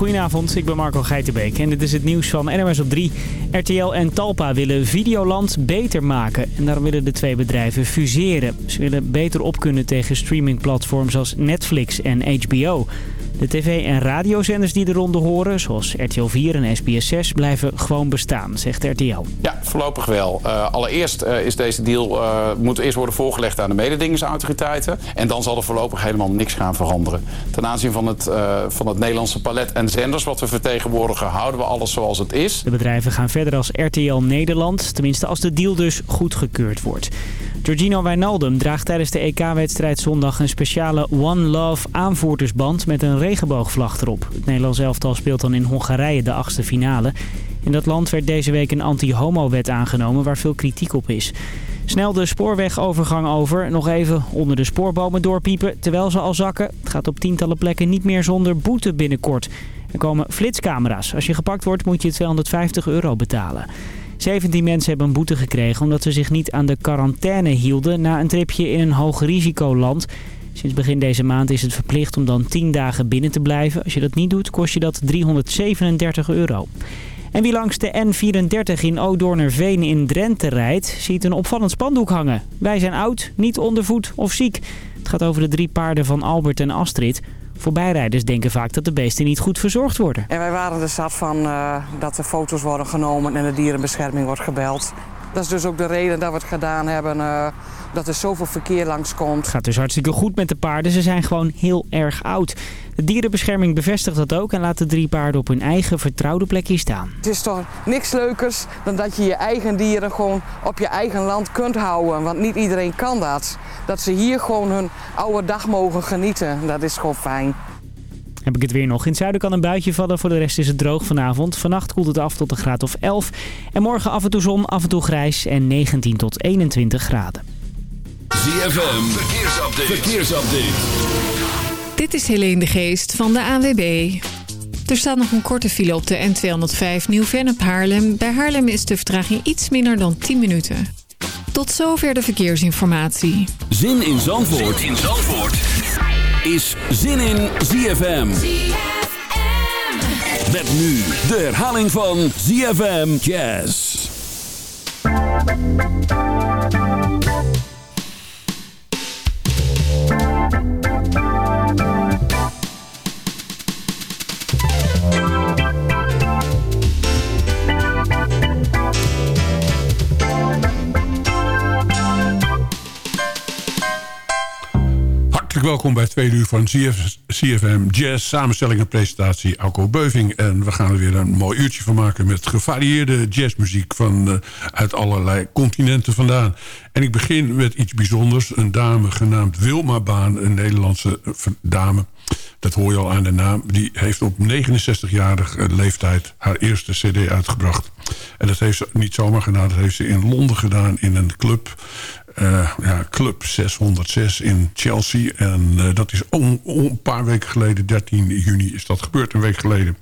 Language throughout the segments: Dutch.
Goedenavond, ik ben Marco Geitenbeek en dit is het nieuws van NMS op 3. RTL en Talpa willen Videoland beter maken en daarom willen de twee bedrijven fuseren. Ze willen beter op kunnen tegen streamingplatforms als Netflix en HBO. De tv- en radiozenders die de ronde horen, zoals RTL 4 en SBS 6, blijven gewoon bestaan, zegt RTL. Ja, voorlopig wel. Uh, allereerst uh, is deze deal, uh, moet eerst worden voorgelegd aan de mededingingsautoriteiten. En dan zal er voorlopig helemaal niks gaan veranderen. Ten aanzien van het, van het Nederlandse palet en zenders wat we vertegenwoordigen, houden we alles zoals het is. De bedrijven gaan verder als RTL Nederland, tenminste als de deal dus goedgekeurd wordt. Giorgino Wijnaldum draagt tijdens de EK-wedstrijd zondag een speciale One Love aanvoerdersband met een regenboogvlag erop. Het Nederlands elftal speelt dan in Hongarije de achtste finale. In dat land werd deze week een anti-homo-wet aangenomen waar veel kritiek op is. Snel de spoorwegovergang over. Nog even onder de spoorbomen doorpiepen terwijl ze al zakken. Het gaat op tientallen plekken niet meer zonder boete binnenkort. Er komen flitscamera's. Als je gepakt wordt moet je 250 euro betalen. 17 mensen hebben een boete gekregen omdat ze zich niet aan de quarantaine hielden na een tripje in een hoog risicoland. Sinds begin deze maand is het verplicht om dan 10 dagen binnen te blijven. Als je dat niet doet kost je dat 337 euro. En wie langs de N34 in Oudornerveen in Drenthe rijdt, ziet een opvallend spandoek hangen. Wij zijn oud, niet ondervoed of ziek. Het gaat over de drie paarden van Albert en Astrid. Voorbijrijders denken vaak dat de beesten niet goed verzorgd worden. En wij waren er zat van uh, dat er foto's worden genomen en de dierenbescherming wordt gebeld. Dat is dus ook de reden dat we het gedaan hebben, uh, dat er zoveel verkeer langskomt. Het gaat dus hartstikke goed met de paarden, ze zijn gewoon heel erg oud. De dierenbescherming bevestigt dat ook en laat de drie paarden op hun eigen vertrouwde plekje staan. Het is toch niks leukers dan dat je je eigen dieren gewoon op je eigen land kunt houden. Want niet iedereen kan dat. Dat ze hier gewoon hun oude dag mogen genieten, dat is gewoon fijn. Heb ik het weer nog. In het zuiden kan een buitje vallen. Voor de rest is het droog vanavond. Vannacht koelt het af tot een graad of 11. En morgen af en toe zon, af en toe grijs en 19 tot 21 graden. ZFM, verkeersupdate. verkeersupdate. Dit is Helene de Geest van de AWB. Er staat nog een korte file op de N205 Nieuw-Vennep Haarlem. Bij Haarlem is de vertraging iets minder dan 10 minuten. Tot zover de verkeersinformatie. Zin in Zandvoort, zin in Zandvoort. Is Zin in ZFM. ZFM. Met nu de herhaling van ZFM Jazz. Welkom bij het tweede uur van CFM Jazz. Samenstelling en presentatie Alco Beuving. En we gaan er weer een mooi uurtje van maken... met gevarieerde jazzmuziek van, uh, uit allerlei continenten vandaan. En ik begin met iets bijzonders. Een dame genaamd Wilma Baan, een Nederlandse uh, dame. Dat hoor je al aan de naam. Die heeft op 69-jarige leeftijd haar eerste cd uitgebracht. En dat heeft ze niet zomaar gedaan. Dat heeft ze in Londen gedaan in een club uh, ja, Club 606 in Chelsea. En uh, dat is on, een paar weken geleden, 13 juni is dat gebeurd, een week geleden.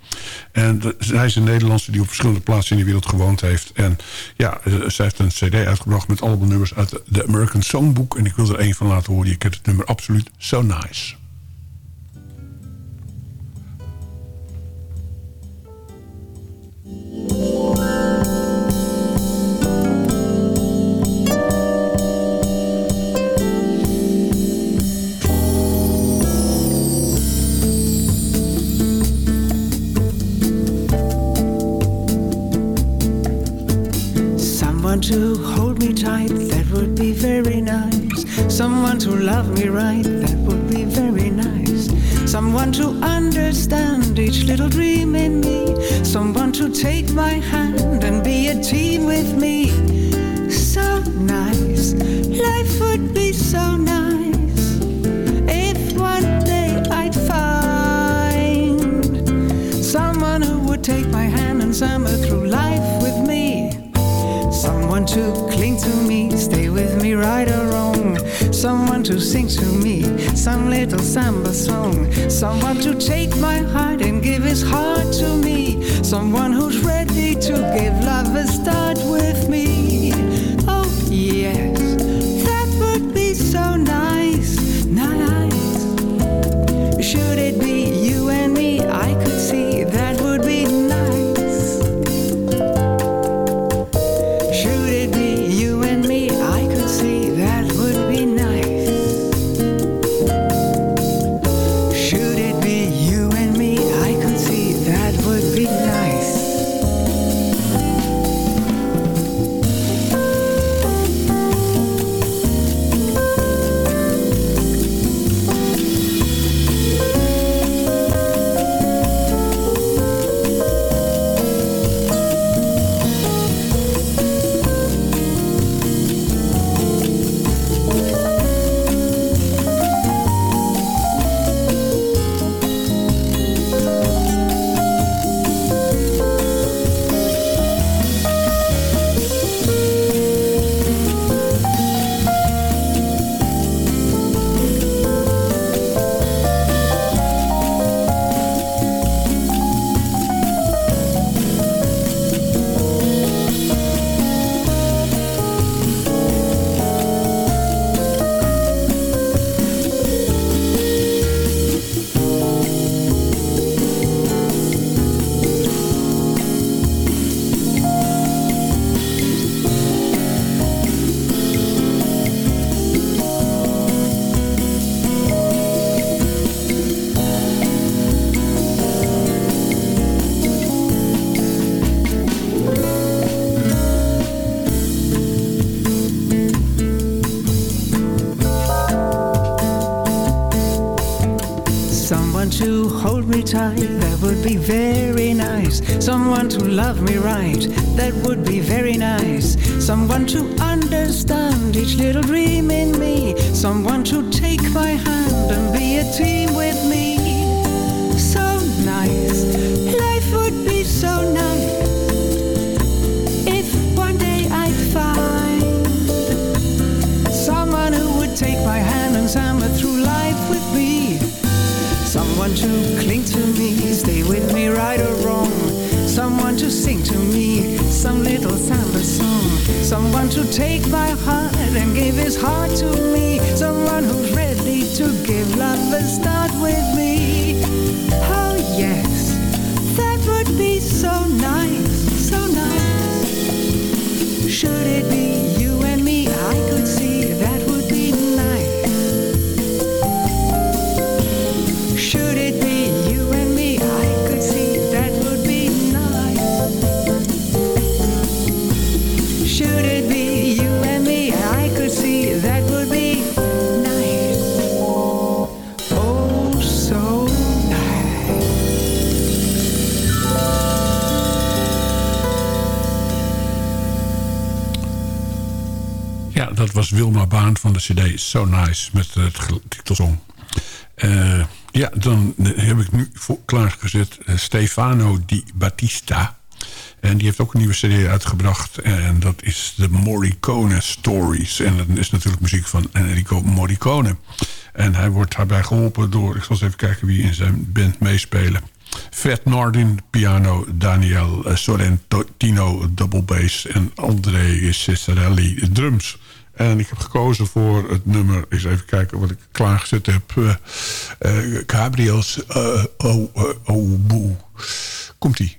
En de, zij is een Nederlandse die op verschillende plaatsen in de wereld gewoond heeft. En ja, uh, zij heeft een cd uitgebracht met allemaal nummers uit de American Songbook. En ik wil er één van laten horen. Je kent het nummer absoluut So Nice. Love me right, that would be very nice. Someone to understand each little dream in me. Someone to take my hand sing to me some little samba song. Someone to take my heart and give his heart to me. Someone who's ready to give love love me right, that would be very nice. Someone to understand each little dream in me. Someone to take my hand and be a team with me. To sing to me some little samba song. Someone to take my heart and give his heart to me. Someone who's ready to give love a start with me. Oh yes, that would be so nice, so nice. Should it Wilma Baan van de cd So Nice met het titelsong. Eh, ja, dan heb ik nu klaargezet eh, Stefano Di Battista. En die heeft ook een nieuwe cd uitgebracht. En dat is de Morricone Stories. En dat is natuurlijk muziek van Enrico Morricone. En hij wordt daarbij geholpen door... Ik zal eens even kijken wie in zijn band meespelen. Fred Nardin, piano. Daniel eh, Sorrentino, double bass. En André Cesarelli, drums. En ik heb gekozen voor het nummer... Eens even kijken wat ik klaargezet heb. eh eh, Gabriel's uh, Oh, oh, oh, Boe. Komt-ie.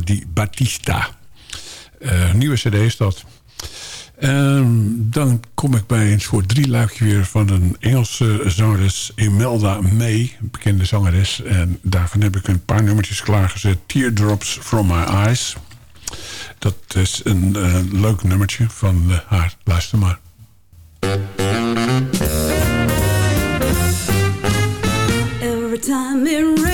Stefano Di Battista. Uh, nieuwe cd is dat. En dan kom ik bij een soort drieluikje weer van een Engelse zangeres Imelda May, een bekende zangeres. En daarvan heb ik een paar nummertjes klaargezet. Teardrops from my eyes. Dat is een uh, leuk nummertje van uh, haar. Luister maar. Every time it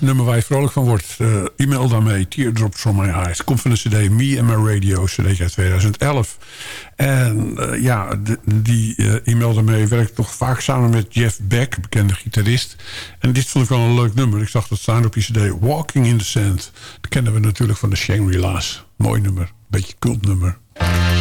nummer waar je vrolijk van wordt. Uh, e-mail daarmee, Teardrops from my eyes. Komt van de cd Me and My Radio, cd uit 2011. En uh, ja, die uh, e-mail daarmee werkt toch vaak samen met Jeff Beck, bekende gitarist. En dit vond ik wel een leuk nummer. Ik zag dat staan op die cd, Walking in the Sand. Dat kennen we natuurlijk van de Shangri-La's. Mooi nummer, beetje cultnummer. Seems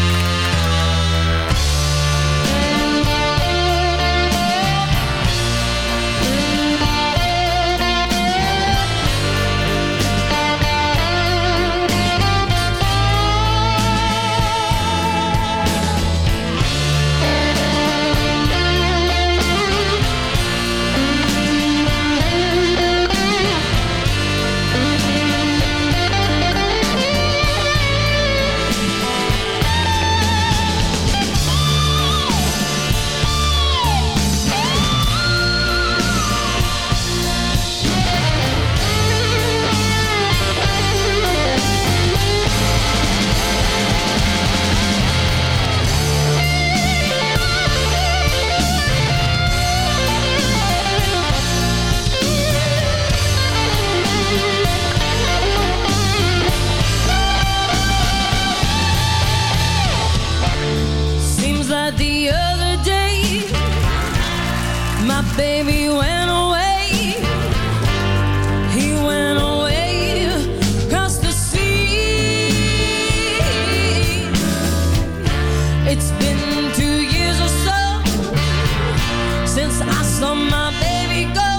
saw my baby go,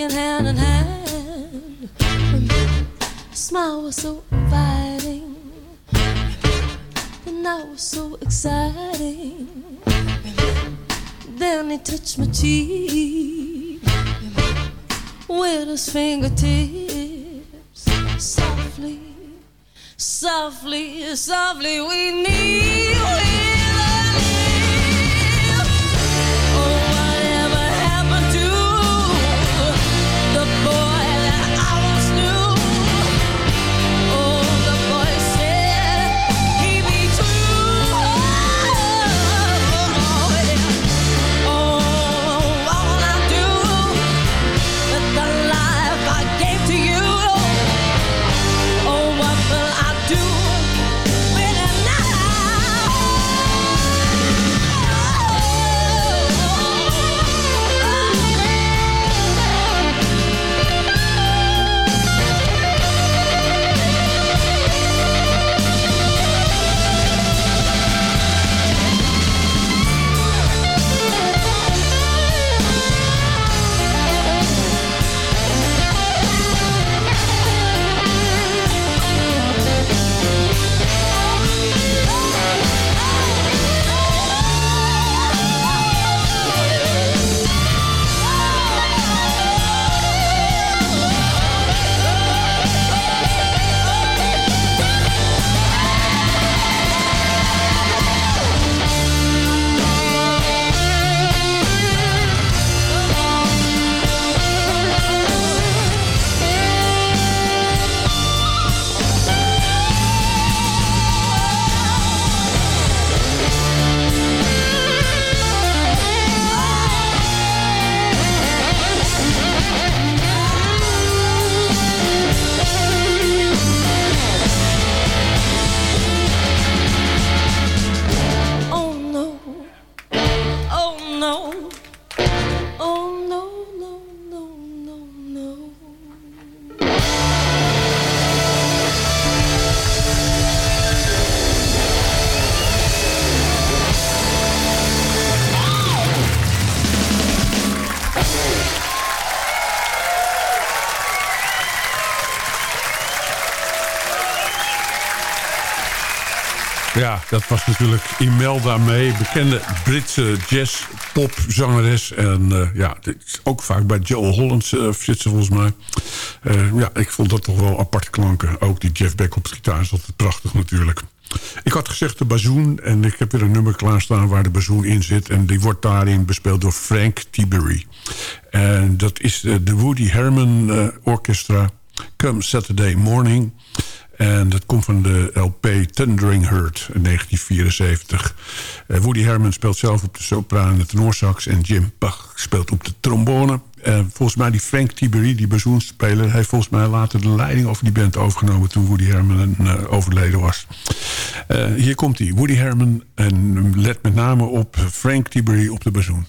walking hand in hand. Smile was so inviting, and I was so exciting. Then he touched my cheek with his fingertips, softly, softly, softly. We need. Dat was natuurlijk Imelda May, bekende Britse jazz-popzangeres. En eh, ja, ook vaak bij Joe Hollands eh, zit ze volgens mij. Eh, ja, ik vond dat toch wel aparte klanken. Ook die Jeff Beck op de gitaar is altijd prachtig natuurlijk. Ik had gezegd de bazoen en ik heb weer een nummer klaarstaan waar de bazoen in zit. En die wordt daarin bespeeld door Frank Tiberi. En dat is de Woody Herman Orchestra, Come Saturday Morning... En dat komt van de LP Thundering Herd in 1974. Eh, Woody Herman speelt zelf op de sopraan en de tenorsax... en Jim Bach speelt op de trombone. Volgens mij die Frank Tiberi, die bazoenspeler... heeft volgens mij later de leiding over die band overgenomen... toen Woody Herman eh, overleden was. Eh, hier komt hij, Woody Herman. En let met name op Frank Tiberi op de bazoen.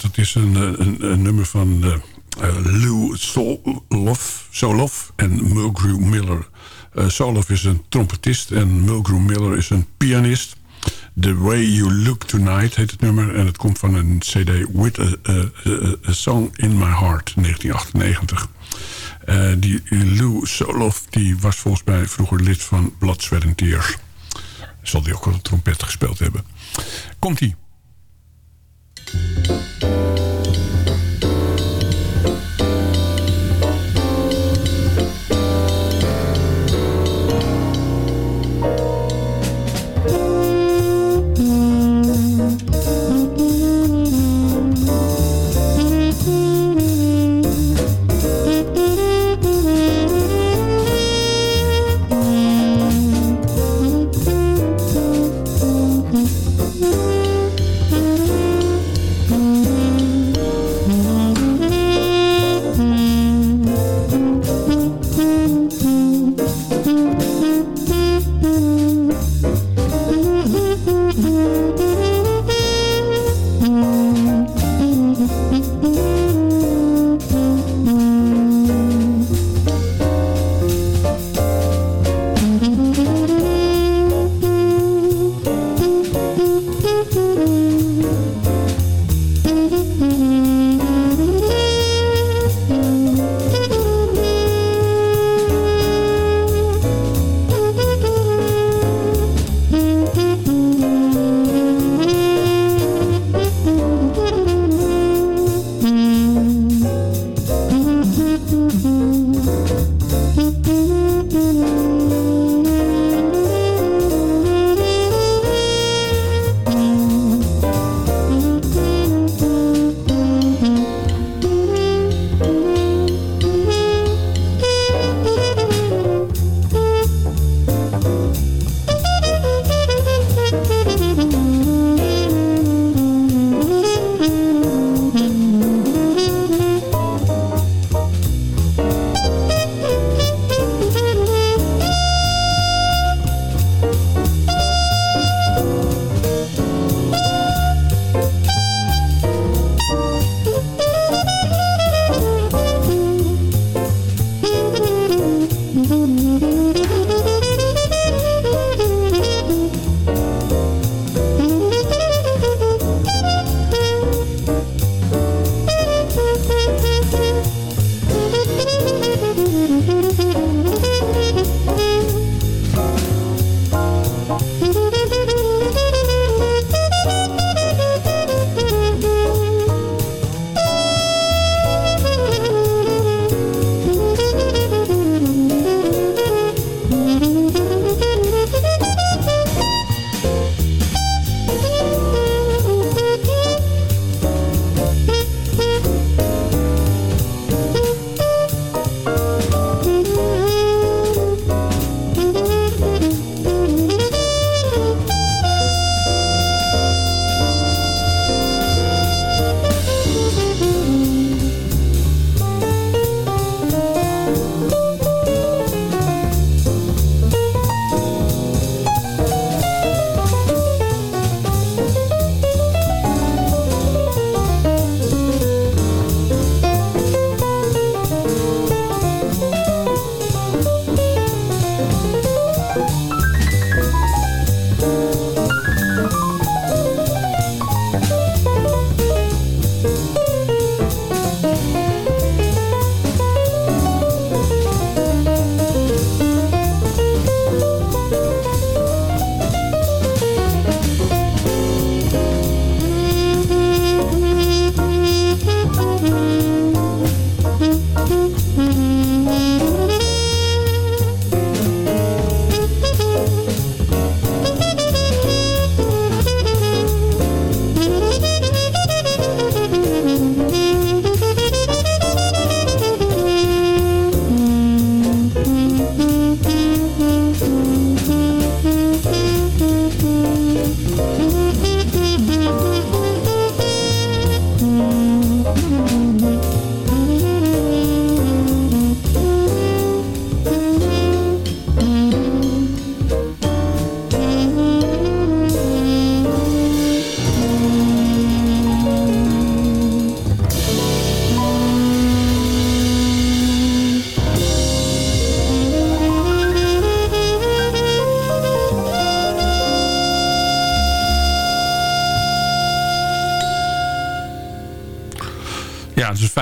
Dat is een, eh, een, een nummer van eh, eh, Lou Soloff, Soloff en Mulgrew Miller. Uh, Soloff is een trompetist en Mulgrew Miller is een pianist. The Way You Look Tonight heet het nummer. En het komt van een cd With a, Song in My Heart, 1998. Uh, die Lou Soloff die was volgens mij vroeger lid van Blood, Sweat Tears. Zal die ook wel een trompet gespeeld hebben. Komt-ie.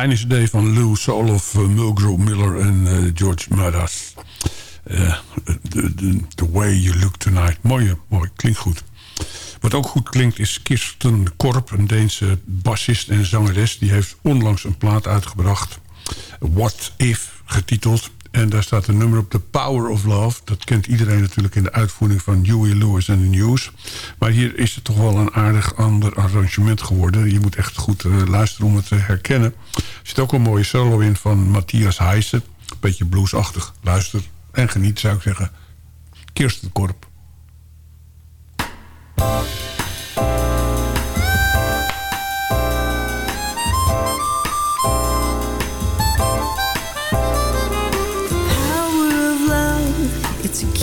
Fijne cd van Lou Soloff, uh, Mulgrew Miller en uh, George Madas. Uh, the, Way You Look Tonight. Mooi, mooi. Klinkt goed. Wat ook goed klinkt is Kirsten Korp, een Deense bassist en zangeres. Die heeft onlangs een plaat uitgebracht. What If, getiteld. En daar staat een nummer op, The Power of Love. Dat kent iedereen natuurlijk in de uitvoering van Huey Lewis en the News. Maar hier is het toch wel een aardig ander arrangement geworden. Je moet echt goed luisteren om het te herkennen. Zit ook een mooie solo in van Matthias Heijsen. Beetje bluesachtig. Luister en geniet zou ik zeggen. Kirsten Korp.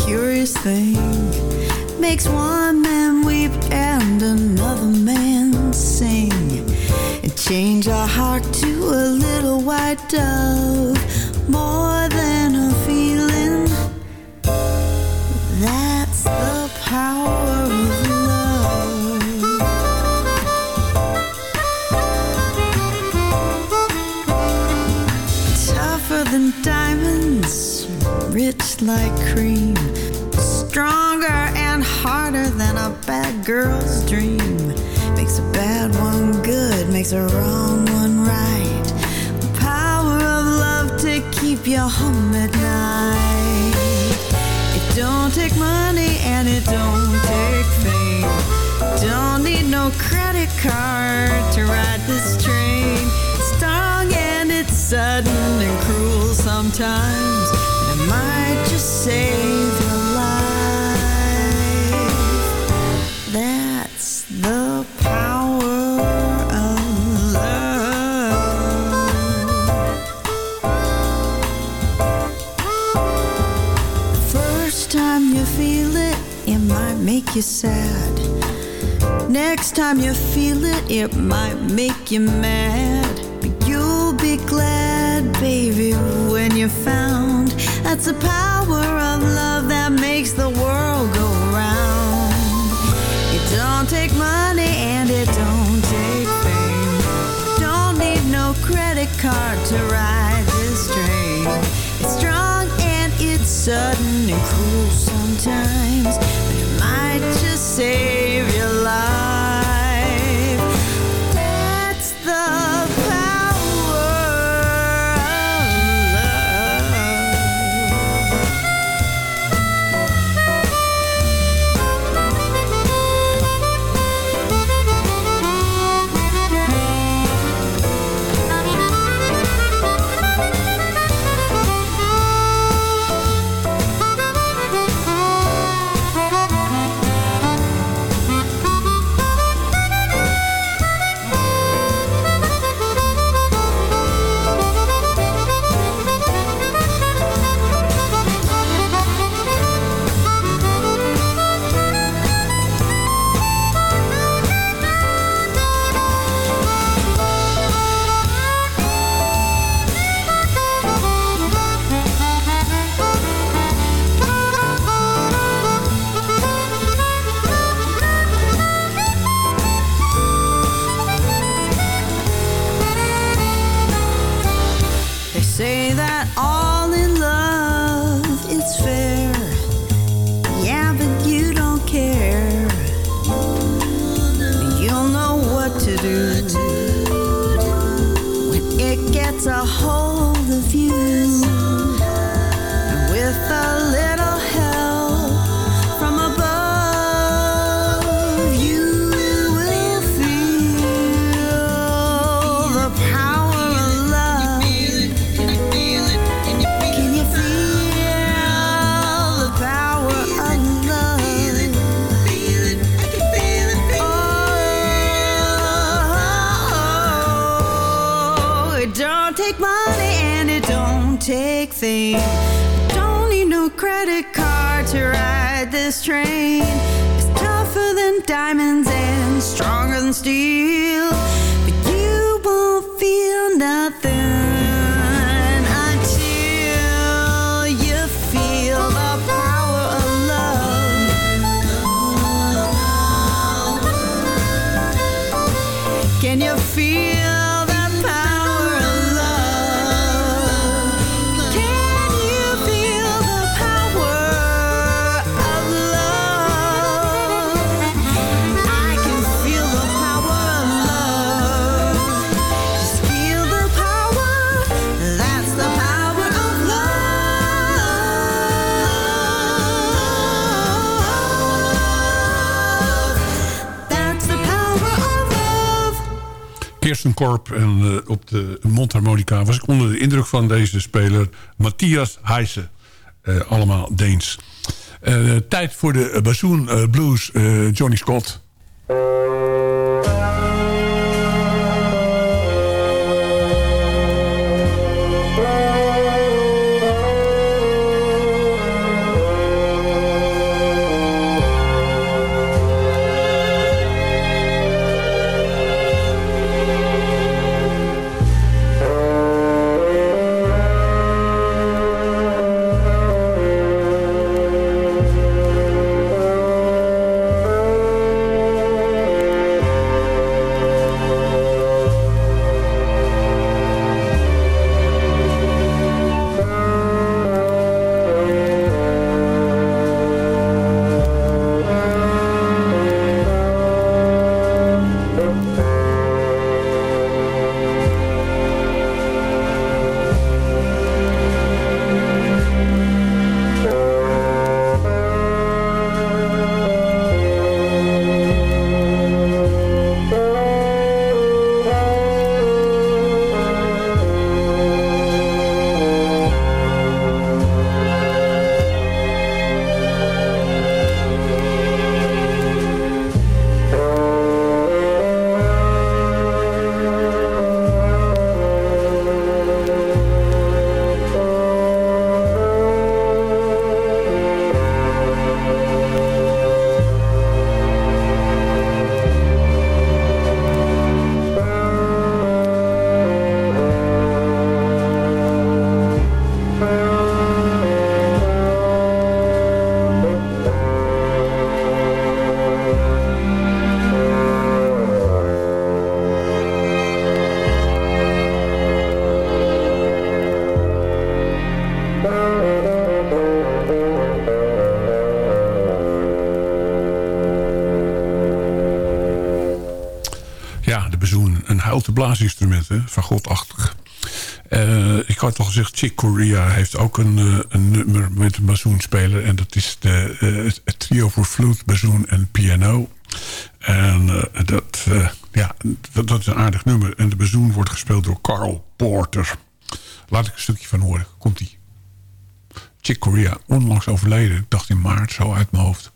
curious thing makes one man weep and another man change our heart to a little white dove. More than a feeling. That's the power of love. Tougher than diamonds rich like cream. Stronger and harder than a bad girl's dream good a wrong one right. The power of love to keep you home at night. It don't take money and it don't take fame. Don't need no credit card to ride this train. It's strong and it's sudden and cruel sometimes. But it might just save you sad next time you feel it it might make you mad. But you'll be glad baby when you found. That's the power of love that makes the world go round. It don't take money and it don't take fame. Don't need no credit card to ride this train. It's strong and it's sudden and cruel sometimes like to say. Take money and it don't take fame. Don't need no credit card to ride this train. It's tougher than diamonds and stronger than steel. But you won't feel nothing Kirsten Korp en eh, op de mondharmonica... was ik onder de indruk van deze speler Matthias Heijsen. Eh, allemaal Deens. Eh, tijd voor de bassoon blues Johnny Scott. Blaasinstrument, hè? Fagotachtig. Eh ik had al gezegd, Chick Corea heeft ook een, eh, een nummer met een bazoenspeler. En dat is de, eh, het trio voor fluit, bazoen en piano. En dat, ja, dat, dat is een aardig nummer. En de bazoen wordt gespeeld door Carl Porter. Laat ik een stukje van horen. Komt-ie. Chick Corea, onlangs overleden. Ik dacht in maart, zo uit mijn hoofd.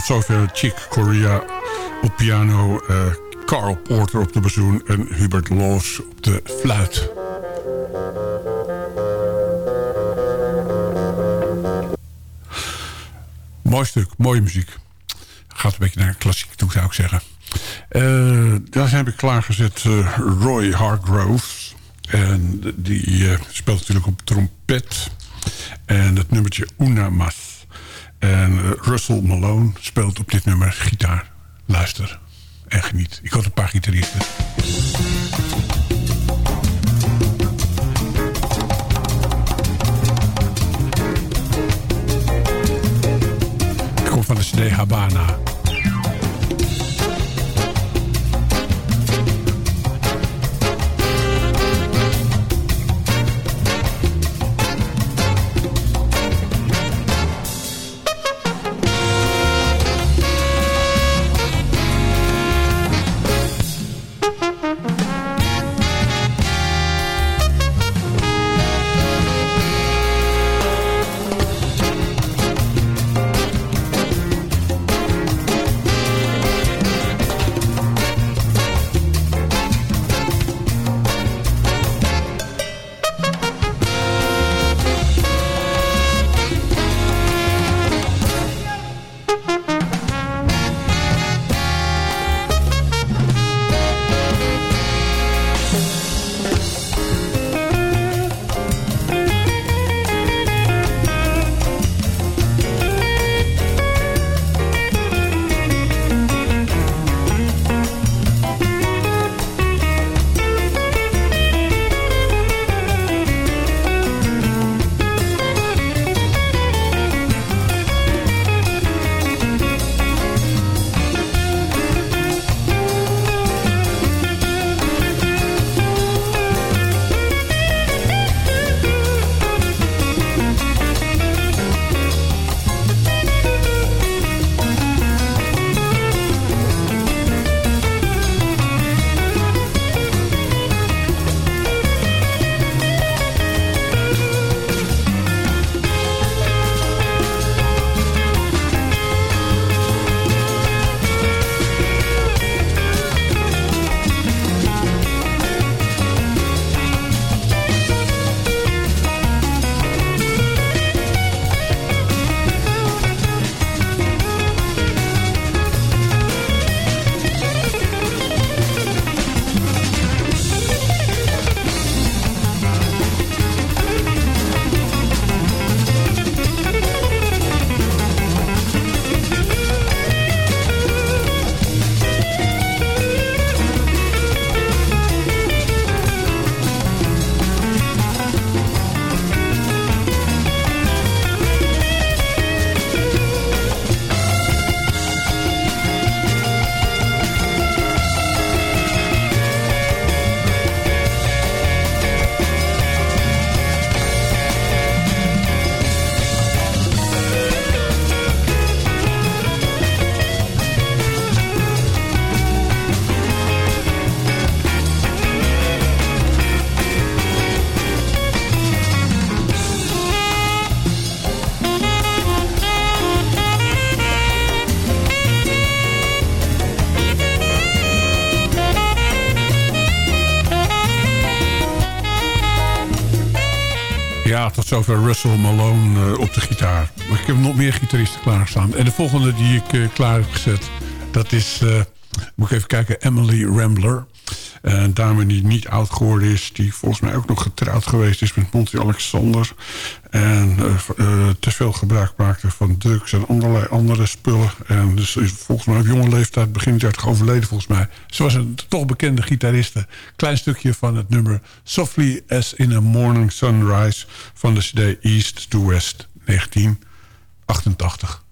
Tot zover Chick Corea op piano... eh, Carl Porter op de bazoen en Hubert Loos op de fluit. Mooi stuk, mooie muziek. Gaat een beetje naar klassiek toe, zou ik zeggen. Eh, daar heb ik klaargezet uh, Roy Hargroves. En die eh, speelt natuurlijk op trompet. En het nummertje Una Mas. Russell Malone speelt op dit nummer gitaar. Luister en geniet. Ik had een paar gitaristen. Ik kom van de CD Habana. Zover Russell Malone uh, op de gitaar. Maar ik heb nog meer gitaristen klaarstaan. En de volgende die ik uh, klaar heb gezet... dat is, uh, moet ik even kijken, Emily Rambler. Een dame die niet oud geworden is. Die volgens mij ook nog getrouwd geweest is met Monty Alexander. En te veel gebruik maakte van drugs en allerlei andere spullen. En dus volgens mij op jonge leeftijd, begin 30 overleden volgens mij. Ze was een toch bekende gitariste. Klein stukje van het nummer Softly as in a Morning Sunrise... van de cd East to West 1988.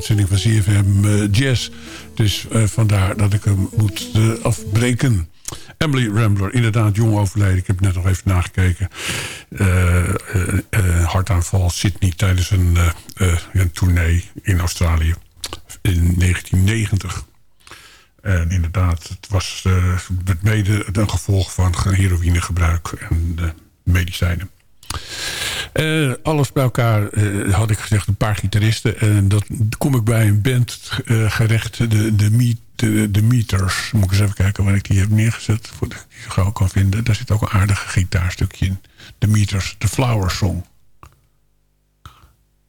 Uitzending van CFM eh, Jazz. Dus eh, vandaar dat ik hem moet eh, afbreken. Emily Rambler, inderdaad jong overleden. Ik heb net nog even nagekeken. Eh, eh, hartaanval Sydney tijdens een, een tournee in Australië in 1990. En inderdaad, het was met mede een gevolg van heroïnegebruik en medicijnen. Eh, alles bij elkaar eh, had ik gezegd een paar gitaristen. En dat kom ik bij een band eh, gerecht. De, de, de, de Meters. Moet ik eens even kijken waar ik die heb neergezet. Voordat ik die zo gauw kan vinden. Daar zit ook een aardig gitaarstukje in. De Meters, de Flower Song.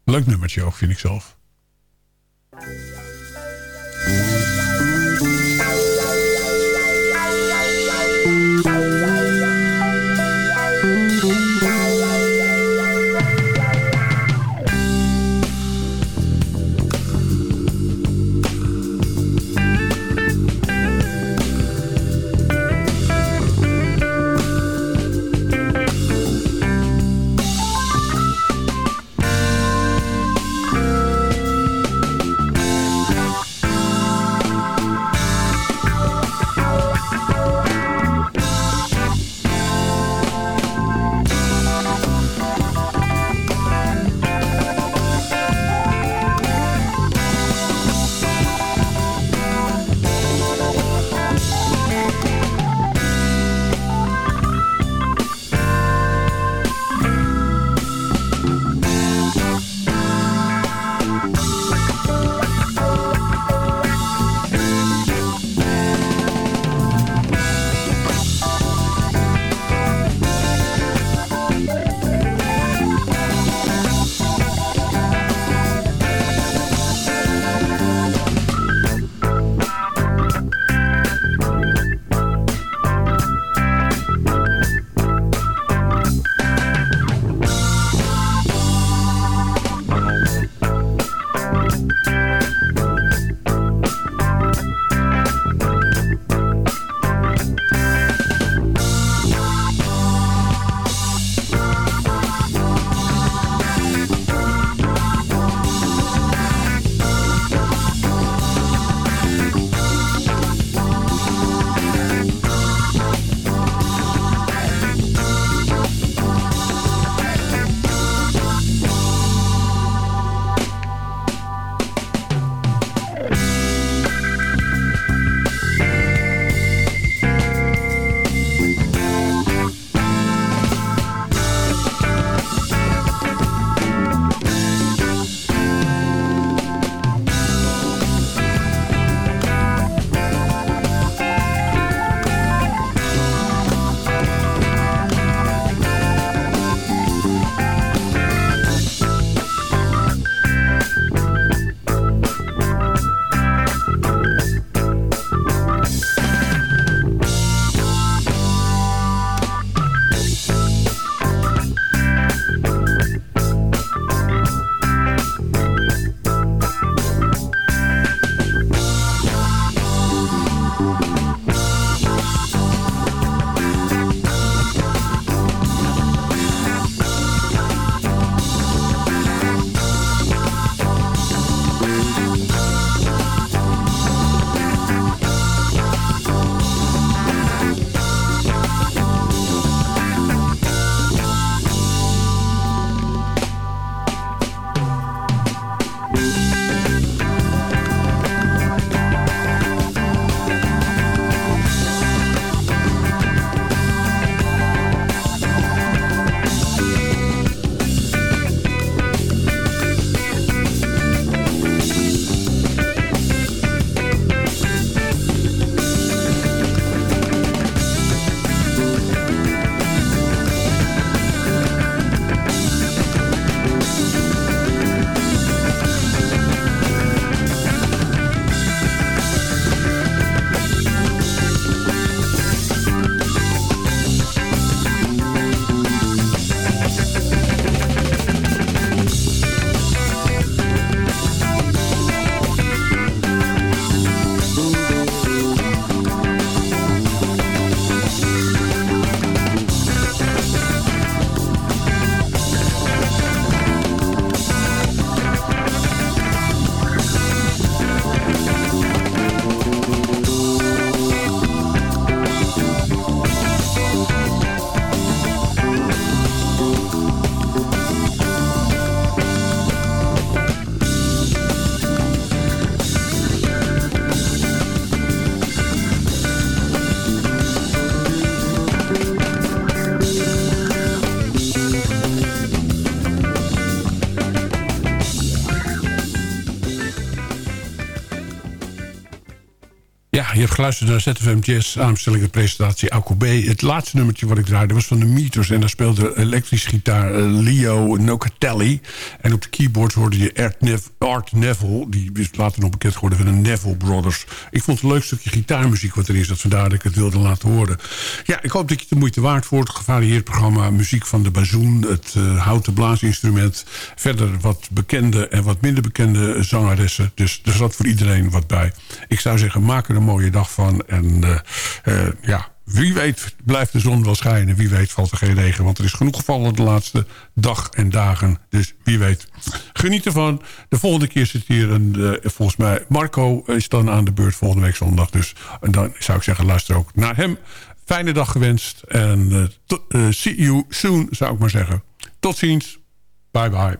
Leuk nummertje ook, vind ik zelf. Hebt geluisterd naar ZFM Jazz, samenstelling en presentatie Alco B. Het laatste nummertje wat ik draaide was van de Meters. En daar speelde elektrisch gitaar eh, Leo Nocatelli. En op de keyboards hoorde je Nev Art Neville. Die is later nog bekend geworden van de Neville Brothers. Ik vond het een leuk stukje gitaarmuziek wat er is. Dat vandaar dat ik het wilde laten horen. Ja, ik hoop dat je de moeite waard voor het gevarieerd programma. Muziek van de bazoen, het uh, houten blaasinstrument. Verder wat bekende en wat minder bekende zangeressen. Dus er zat voor iedereen wat bij. Ik zou zeggen, maak er een mooie dag van. En uh, uh, ja, wie weet blijft de zon wel schijnen. Wie weet valt er geen regen. Want er is genoeg gevallen de laatste dag en dagen. Dus wie weet. Geniet ervan. De volgende keer zit hier een, uh, volgens mij Marco is dan aan de beurt volgende week zondag. Dus en dan zou ik zeggen luister ook naar hem. Fijne dag gewenst. En see you soon zou ik maar zeggen. Tot ziens. Bye bye.